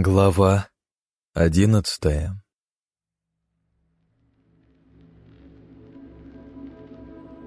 Глава одиннадцатая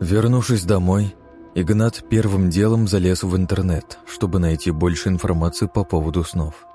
Вернувшись домой, Игнат первым делом залез в интернет, чтобы найти больше информации по поводу снов.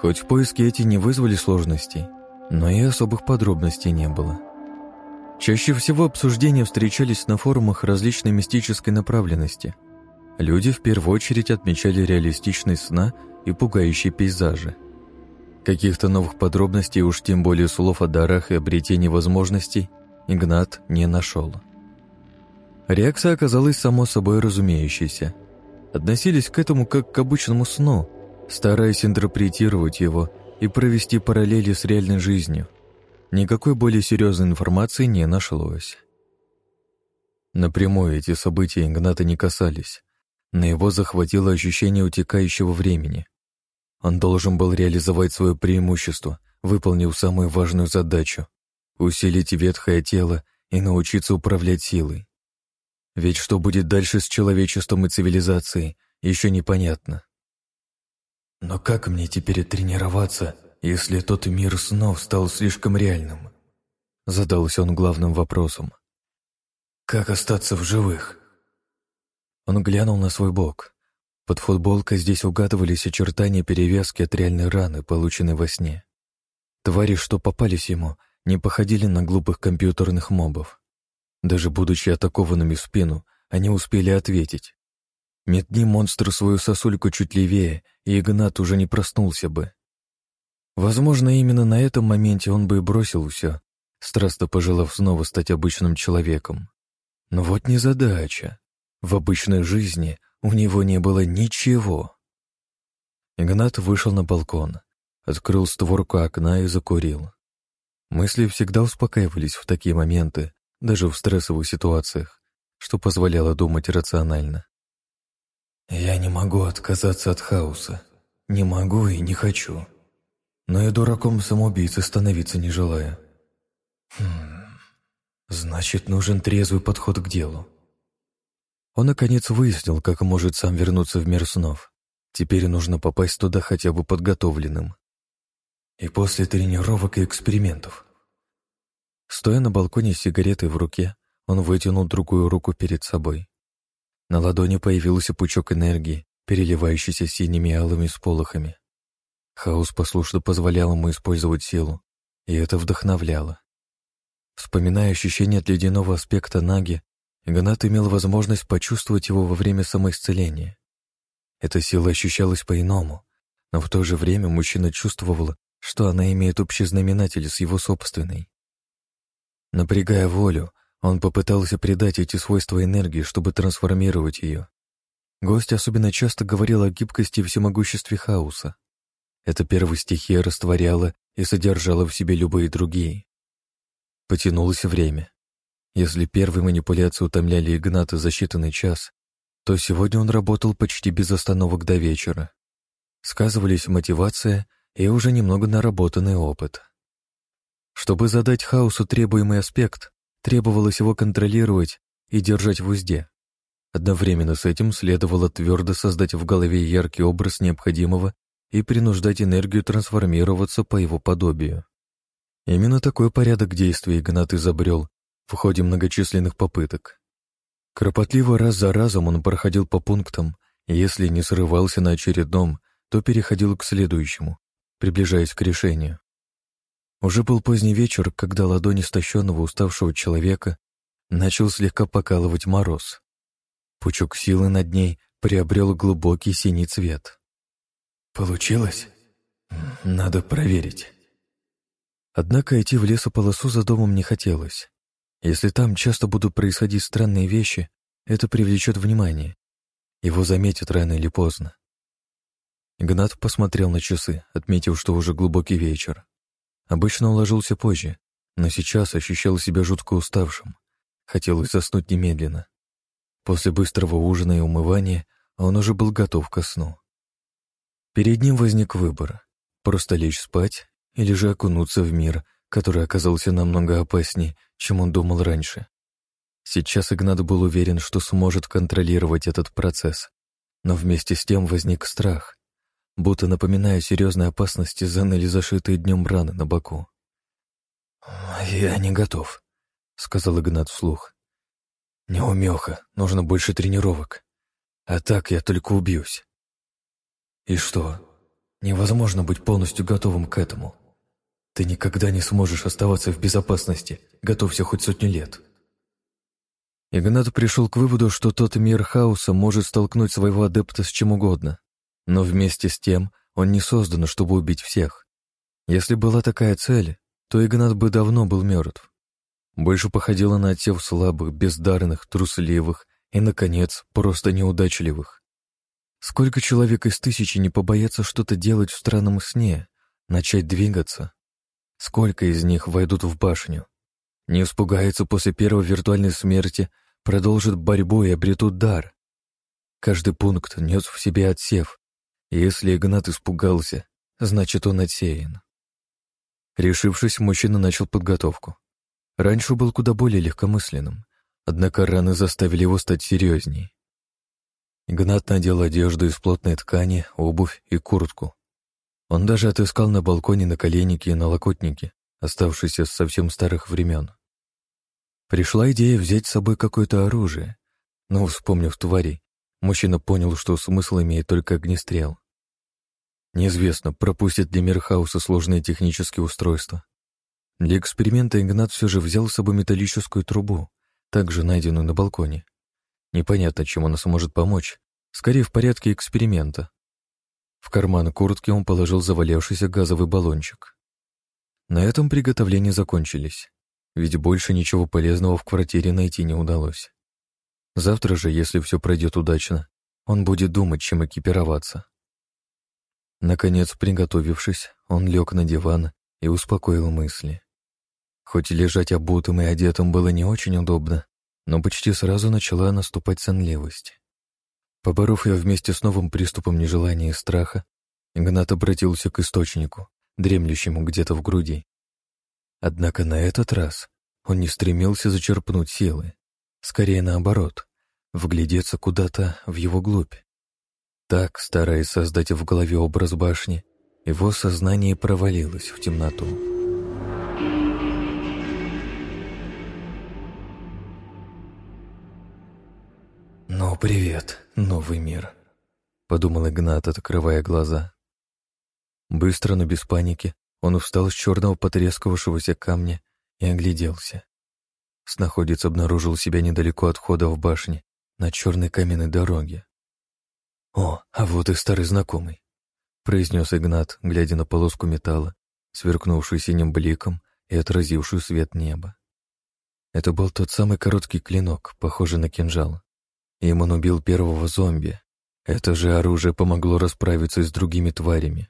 Хоть поиски эти не вызвали сложностей, но и особых подробностей не было. Чаще всего обсуждения встречались на форумах различной мистической направленности. Люди в первую очередь отмечали реалистичность сна и пугающие пейзажи – Каких-то новых подробностей, уж тем более слов о дарах и обретении возможностей, Игнат не нашел. Реакция оказалась само собой разумеющейся. Относились к этому как к обычному сну, стараясь интерпретировать его и провести параллели с реальной жизнью. Никакой более серьезной информации не нашлось. Напрямую эти события Игната не касались. На его захватило ощущение утекающего времени. Он должен был реализовать свое преимущество, выполнив самую важную задачу — усилить ветхое тело и научиться управлять силой. Ведь что будет дальше с человечеством и цивилизацией, еще непонятно. Но как мне теперь тренироваться, если тот мир снов стал слишком реальным? Задался он главным вопросом. Как остаться в живых? Он глянул на свой бок. Под футболкой здесь угадывались очертания перевязки от реальной раны, полученной во сне. Твари, что попались ему, не походили на глупых компьютерных мобов. Даже будучи атакованными в спину, они успели ответить. Метни монстр свою сосульку чуть левее, и Игнат уже не проснулся бы. Возможно, именно на этом моменте он бы и бросил все, страстно пожелав снова стать обычным человеком. Но вот не задача. В обычной жизни у него не было ничего. Игнат вышел на балкон, открыл створку окна и закурил. Мысли всегда успокаивались в такие моменты, даже в стрессовых ситуациях, что позволяло думать рационально. «Я не могу отказаться от хаоса. Не могу и не хочу. Но и дураком самоубийцы становиться не желаю. Хм, значит, нужен трезвый подход к делу. Он, наконец, выяснил, как может сам вернуться в мир снов. Теперь нужно попасть туда хотя бы подготовленным. И после тренировок и экспериментов. Стоя на балконе с сигаретой в руке, он вытянул другую руку перед собой. На ладони появился пучок энергии, переливающийся синими алыми сполохами. Хаос послушно позволял ему использовать силу, и это вдохновляло. Вспоминая ощущение от ледяного аспекта Наги, Игнат имел возможность почувствовать его во время самоисцеления. Эта сила ощущалась по-иному, но в то же время мужчина чувствовал, что она имеет общий знаменатель с его собственной. Напрягая волю, он попытался придать эти свойства энергии, чтобы трансформировать ее. Гость особенно часто говорил о гибкости и всемогуществе хаоса. Эта первая стихия растворяла и содержала в себе любые другие. Потянулось время. Если первые манипуляции утомляли Игната за считанный час, то сегодня он работал почти без остановок до вечера. Сказывались мотивация и уже немного наработанный опыт. Чтобы задать хаосу требуемый аспект, требовалось его контролировать и держать в узде. Одновременно с этим следовало твердо создать в голове яркий образ необходимого и принуждать энергию трансформироваться по его подобию. Именно такой порядок действий Игнат изобрел в ходе многочисленных попыток. Кропотливо раз за разом он проходил по пунктам, и если не срывался на очередном, то переходил к следующему, приближаясь к решению. Уже был поздний вечер, когда ладони истощенного уставшего человека начал слегка покалывать мороз. Пучок силы над ней приобрел глубокий синий цвет. «Получилось? Надо проверить». Однако идти в лесополосу за домом не хотелось. Если там часто будут происходить странные вещи, это привлечет внимание. Его заметят рано или поздно. Игнат посмотрел на часы, отметив, что уже глубокий вечер. Обычно он ложился позже, но сейчас ощущал себя жутко уставшим. Хотелось заснуть немедленно. После быстрого ужина и умывания он уже был готов ко сну. Перед ним возник выбор — просто лечь спать или же окунуться в мир, который оказался намного опаснее, чем он думал раньше. Сейчас Игнат был уверен, что сможет контролировать этот процесс, но вместе с тем возник страх. будто напоминая серьезной опасности заныли зашитые днем раны на боку. «Я не готов», — сказал Игнат вслух. «Неумеха, нужно больше тренировок. А так я только убьюсь». «И что? Невозможно быть полностью готовым к этому. Ты никогда не сможешь оставаться в безопасности, готовься хоть сотню лет». Игнат пришел к выводу, что тот мир хаоса может столкнуть своего адепта с чем угодно, но вместе с тем он не создан, чтобы убить всех. Если была такая цель, то Игнат бы давно был мертв. Больше походило на отсев слабых, бездарных, трусливых и, наконец, просто неудачливых. Сколько человек из тысячи не побоятся что-то делать в странном сне, начать двигаться? Сколько из них войдут в башню? Не испугаются после первой виртуальной смерти, продолжат борьбу и обретут дар? Каждый пункт нес в себе отсев, если Игнат испугался, значит, он отсеян. Решившись, мужчина начал подготовку. Раньше был куда более легкомысленным, однако раны заставили его стать серьезней. Игнат надел одежду из плотной ткани, обувь и куртку. Он даже отыскал на балконе наколенники и налокотники, оставшиеся с совсем старых времен. Пришла идея взять с собой какое-то оружие, но, вспомнив тварей, мужчина понял, что смысл имеет только огнестрел. Неизвестно, пропустит ли мир хаоса сложные технические устройства. Для эксперимента Игнат все же взял с собой металлическую трубу, также найденную на балконе. Непонятно, чем она сможет помочь, скорее в порядке эксперимента. В карман куртки он положил завалявшийся газовый баллончик. На этом приготовления закончились, ведь больше ничего полезного в квартире найти не удалось. Завтра же, если все пройдет удачно, он будет думать, чем экипироваться. Наконец, приготовившись, он лег на диван и успокоил мысли. Хоть лежать обутым и одетым было не очень удобно, но почти сразу начала наступать сонливость. Поборов ее вместе с новым приступом нежелания и страха, Игнат обратился к источнику, дремлющему где-то в груди. Однако на этот раз он не стремился зачерпнуть силы, скорее наоборот, вглядеться куда-то в его глубь. Так, стараясь создать в голове образ башни, его сознание провалилось в темноту. «Ну, привет, новый мир», — подумал Игнат, открывая глаза. Быстро, но без паники, он встал с черного потрескавшегося камня и огляделся. Снаходец обнаружил себя недалеко от входа в башне, на черной каменной дороге. «О, а вот и старый знакомый», — произнес Игнат, глядя на полоску металла, сверкнувшую синим бликом и отразившую свет неба. Это был тот самый короткий клинок, похожий на кинжал. Им он убил первого зомби. Это же оружие помогло расправиться с другими тварями.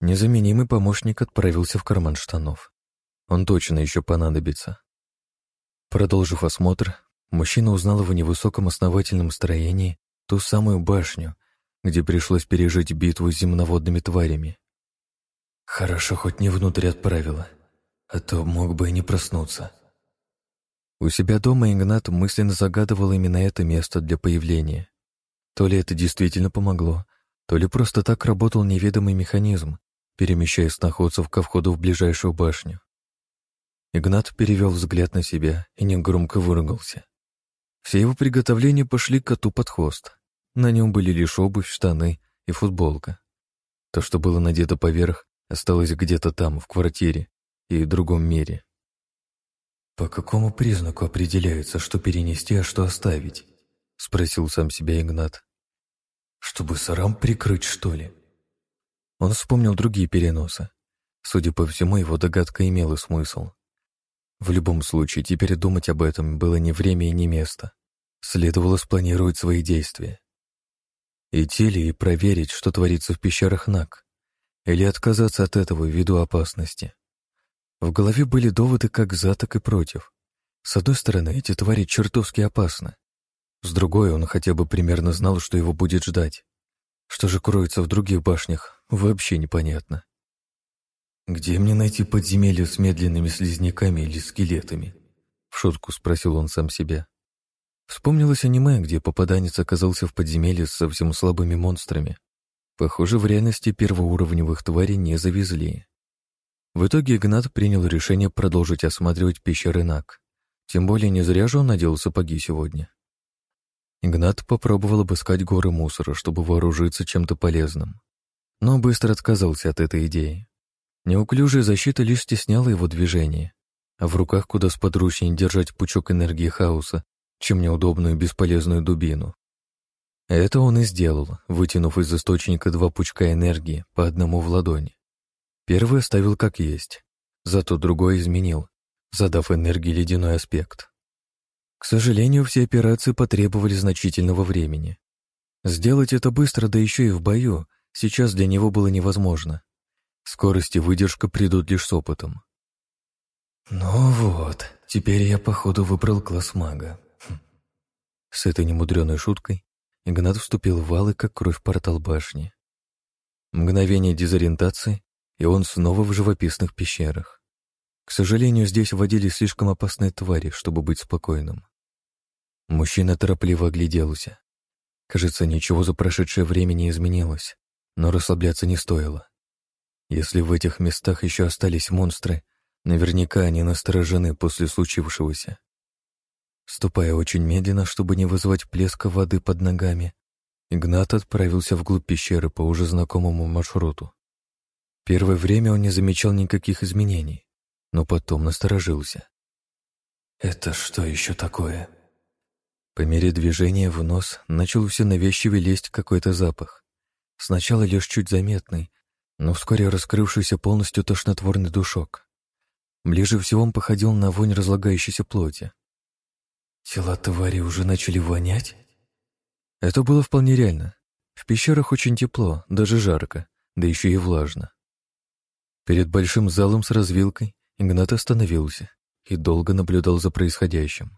Незаменимый помощник отправился в карман штанов. Он точно еще понадобится. Продолжив осмотр, мужчина узнал в невысоком основательном строении Ту самую башню, где пришлось пережить битву с земноводными тварями. Хорошо, хоть не внутрь отправила, а то мог бы и не проснуться. У себя дома Игнат мысленно загадывал именно это место для появления. То ли это действительно помогло, то ли просто так работал неведомый механизм, перемещая сноходцев ко входу в ближайшую башню. Игнат перевел взгляд на себя и негромко выругался. Все его приготовления пошли коту под хвост. На нем были лишь обувь, штаны и футболка. То, что было надето поверх, осталось где-то там, в квартире и в другом мире. «По какому признаку определяется, что перенести, а что оставить?» — спросил сам себя Игнат. «Чтобы сарам прикрыть, что ли?» Он вспомнил другие переносы. Судя по всему, его догадка имела смысл. В любом случае, теперь думать об этом было не время и не место. Следовало спланировать свои действия. Идти ли и проверить, что творится в пещерах Нак, или отказаться от этого ввиду опасности. В голове были доводы как за, так и против. С одной стороны, эти твари чертовски опасны. С другой, он хотя бы примерно знал, что его будет ждать. Что же кроется в других башнях, вообще непонятно. «Где мне найти подземелье с медленными слизняками или скелетами?» В шутку спросил он сам себя. Вспомнилось аниме, где попаданец оказался в подземелье с совсем слабыми монстрами. Похоже, в реальности первоуровневых тварей не завезли. В итоге Игнат принял решение продолжить осматривать пещеры Нак. Тем более не зря же он надел сапоги сегодня. Игнат попробовал обыскать горы мусора, чтобы вооружиться чем-то полезным. Но быстро отказался от этой идеи. Неуклюжая защита лишь стесняла его движение, а в руках куда сподручнее держать пучок энергии хаоса, чем неудобную бесполезную дубину. Это он и сделал, вытянув из источника два пучка энергии по одному в ладони. Первый оставил как есть, зато другой изменил, задав энергии ледяной аспект. К сожалению, все операции потребовали значительного времени. Сделать это быстро, да еще и в бою, сейчас для него было невозможно. Скорость и выдержка придут лишь с опытом. «Ну вот, теперь я, походу, выбрал класс мага». Хм. С этой немудреной шуткой Игнат вступил в валы, как кровь портал башни. Мгновение дезориентации, и он снова в живописных пещерах. К сожалению, здесь водились слишком опасные твари, чтобы быть спокойным. Мужчина торопливо огляделся. Кажется, ничего за прошедшее время не изменилось, но расслабляться не стоило. Если в этих местах еще остались монстры, наверняка они насторожены после случившегося. Ступая очень медленно, чтобы не вызвать плеска воды под ногами, Игнат отправился вглубь пещеры по уже знакомому маршруту. Первое время он не замечал никаких изменений, но потом насторожился. «Это что еще такое?» По мере движения в нос начал все навязчивее лезть какой-то запах. Сначала лишь чуть заметный, но вскоре раскрывшийся полностью тошнотворный душок. Ближе всего он походил на вонь разлагающейся плоти. Тела твари уже начали вонять? Это было вполне реально. В пещерах очень тепло, даже жарко, да еще и влажно. Перед большим залом с развилкой Игнат остановился и долго наблюдал за происходящим.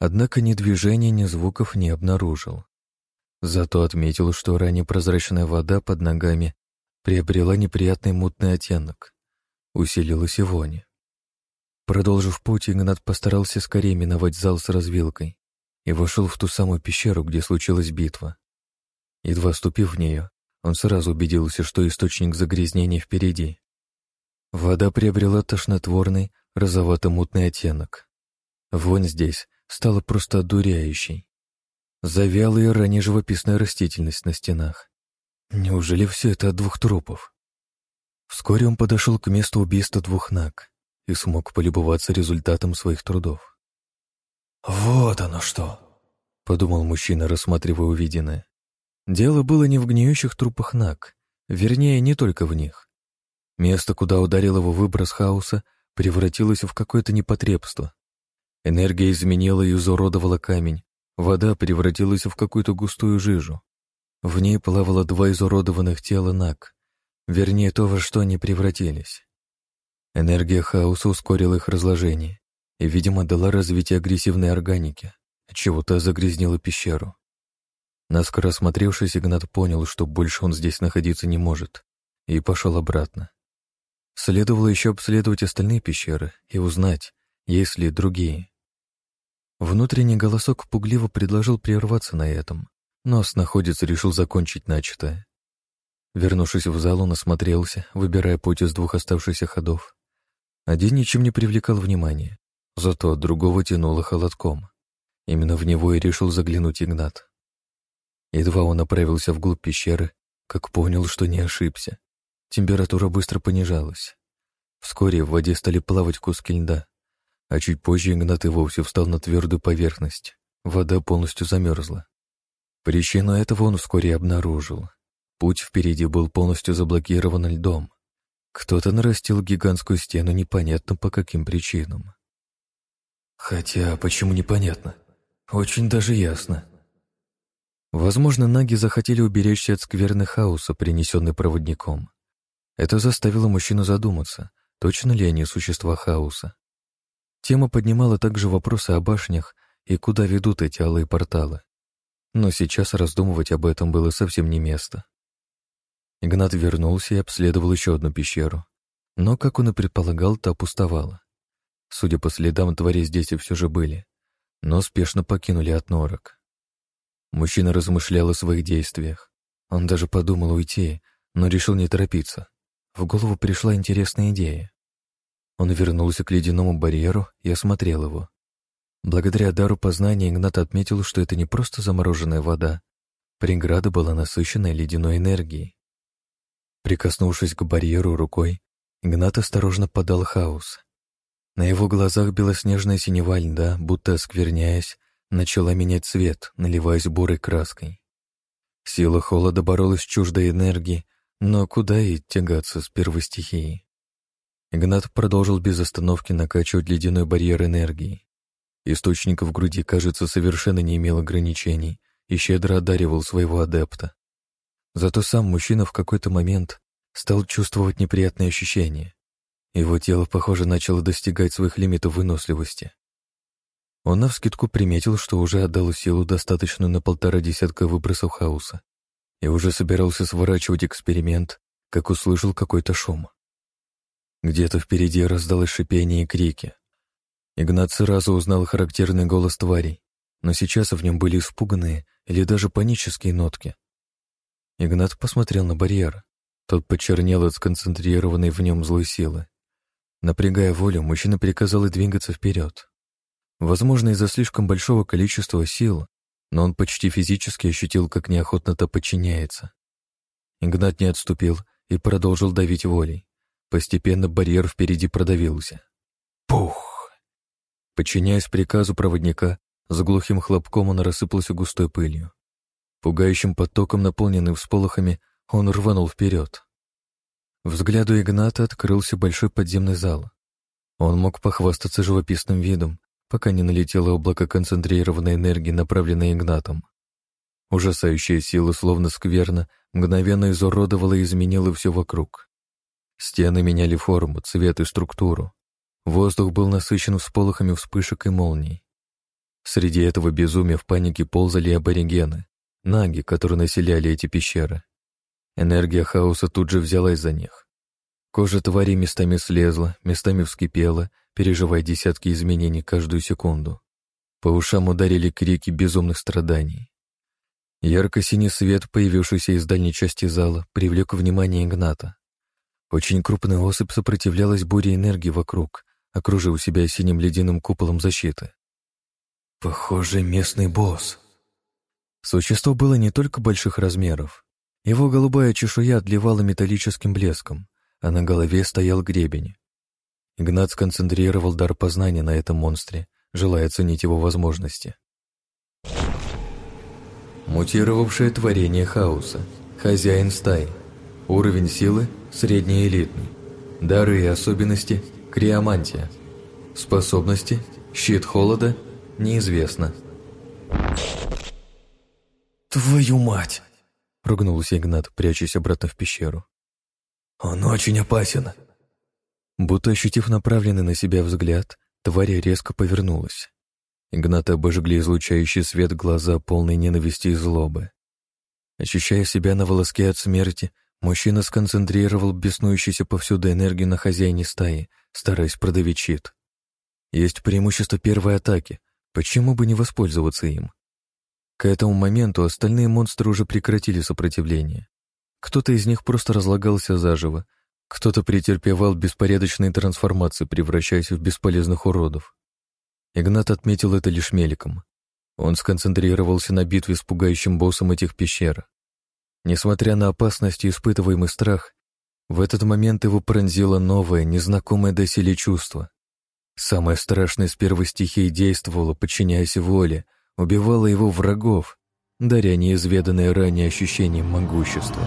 Однако ни движения, ни звуков не обнаружил. Зато отметил, что ранее прозрачная вода под ногами приобрела неприятный мутный оттенок. Усилилась и вонь. Продолжив путь, Игнат постарался скорее миновать зал с развилкой и вошел в ту самую пещеру, где случилась битва. Едва ступив в нее, он сразу убедился, что источник загрязнения впереди. Вода приобрела тошнотворный, розовато-мутный оттенок. Вонь здесь стала просто одуряющей. Завялая ранее живописная растительность на стенах. Неужели все это от двух трупов? Вскоре он подошел к месту убийства двух наг и смог полюбоваться результатом своих трудов. «Вот оно что!» — подумал мужчина, рассматривая увиденное. Дело было не в гниющих трупах наг, вернее, не только в них. Место, куда ударил его выброс хаоса, превратилось в какое-то непотребство. Энергия изменила и изуродовала камень, вода превратилась в какую-то густую жижу. В ней плавало два изуродованных тела наг, вернее, то, во что они превратились. Энергия хаоса ускорила их разложение и, видимо, дала развитие агрессивной органики, отчего-то загрязнила пещеру. Наскоро осмотревшись, Игнат понял, что больше он здесь находиться не может, и пошел обратно. Следовало еще обследовать остальные пещеры и узнать, есть ли другие. Внутренний голосок пугливо предложил прерваться на этом, но снаходец решил закончить начатое. Вернувшись в зал, он осмотрелся, выбирая путь из двух оставшихся ходов, один ничем не привлекал внимания, зато от другого тянуло холодком. Именно в него и решил заглянуть Игнат. Едва он направился вглубь пещеры, как понял, что не ошибся. Температура быстро понижалась. Вскоре в воде стали плавать куски льда, а чуть позже Игнат и вовсе встал на твердую поверхность. Вода полностью замерзла. Причину этого он вскоре обнаружил. Путь впереди был полностью заблокирован льдом, кто-то нарастил гигантскую стену непонятно по каким причинам. Хотя, почему непонятно? Очень даже ясно. Возможно, наги захотели уберечься от скверны хаоса, принесенный проводником. Это заставило мужчину задуматься, точно ли они существа хаоса. Тема поднимала также вопросы о башнях и куда ведут эти алые порталы. Но сейчас раздумывать об этом было совсем не место. Игнат вернулся и обследовал еще одну пещеру. Но, как он и предполагал, та пустовала. Судя по следам, твари здесь и все же были, но спешно покинули от норок. Мужчина размышлял о своих действиях. Он даже подумал уйти, но решил не торопиться. В голову пришла интересная идея. Он вернулся к ледяному барьеру и осмотрел его. Благодаря дару познания Игнат отметил, что это не просто замороженная вода. Преграда была насыщенной ледяной энергией. Прикоснувшись к барьеру рукой, Игнат осторожно подал хаос. На его глазах белоснежная синева льда, будто оскверняясь, начала менять цвет, наливаясь бурой краской. Сила холода боролась с чуждой энергией, но куда и тягаться с первой стихией? Игнат продолжил без остановки накачивать ледяной барьер энергии. Источник в груди, кажется, совершенно не имел ограничений и щедро одаривал своего адепта. Зато сам мужчина в какой-то момент стал чувствовать неприятные ощущения. Его тело, похоже, начало достигать своих лимитов выносливости. Он навскидку приметил, что уже отдал силу, достаточную на полтора десятка выбросов хаоса, и уже собирался сворачивать эксперимент, как услышал какой-то шум. Где-то впереди раздалось шипение и крики. Игнат сразу узнал характерный голос тварей, но сейчас в нем были испуганные или даже панические нотки. Игнат посмотрел на барьер. Тот почернел от сконцентрированной в нем злой силы. Напрягая волю, мужчина приказал и двигаться вперед. Возможно, из-за слишком большого количества сил, но он почти физически ощутил, как неохотно-то подчиняется. Игнат не отступил и продолжил давить волей. Постепенно барьер впереди продавился. Пух! Подчиняясь приказу проводника, с глухим хлопком он рассыпался густой пылью. Пугающим потоком, наполненным всполохами, он рванул вперед. Взгляду Игната открылся большой подземный зал. Он мог похвастаться живописным видом, пока не налетело облако концентрированной энергии, направленной Игнатом. Ужасающая сила, словно скверно, мгновенно изуродовала и изменила все вокруг. Стены меняли форму, цвет и структуру. Воздух был насыщен всполохами вспышек и молний. Среди этого безумия в панике ползали аборигены, наги, которые населяли эти пещеры. Энергия хаоса тут же взялась за них. Кожа твари местами слезла, местами вскипела, переживая десятки изменений каждую секунду. По ушам ударили крики безумных страданий. Ярко-синий свет, появившийся из дальней части зала, привлек внимание Игната. Очень крупная особь сопротивлялась буре энергии вокруг, окружив себя синим ледяным куполом защиты. Похоже, местный босс. Существо было не только больших размеров. Его голубая чешуя отливала металлическим блеском, а на голове стоял гребень. Игнат сконцентрировал дар познания на этом монстре, желая оценить его возможности. Мутировавшее творение хаоса. Хозяин стаи. Уровень силы – среднеэлитный. Дары и особенности – криомантия. Способности – щит холода – неизвестно. «Твою мать!» — прогнулся Игнат, прячась обратно в пещеру. «Он очень опасен!» Будто ощутив направленный на себя взгляд, тварь резко повернулась. Игната обожгли излучающий свет глаза, полной ненависти и злобы. Ощущая себя на волоске от смерти, мужчина сконцентрировал беснующуюся повсюду энергию на хозяине стаи, стараясь продавить щит. Есть преимущество первой атаки, почему бы не воспользоваться им? К этому моменту остальные монстры уже прекратили сопротивление. Кто-то из них просто разлагался заживо, кто-то претерпевал беспорядочные трансформации, превращаясь в бесполезных уродов. Игнат отметил это лишь мельком. Он сконцентрировался на битве с пугающим боссом этих пещер. Несмотря на опасность и испытываемый страх, в этот момент его пронзило новое, незнакомое доселе чувство. Самое страшное с первой стихии действовало, подчиняясь воле, убивало его врагов, даря неизведанное ранее ощущение могущества.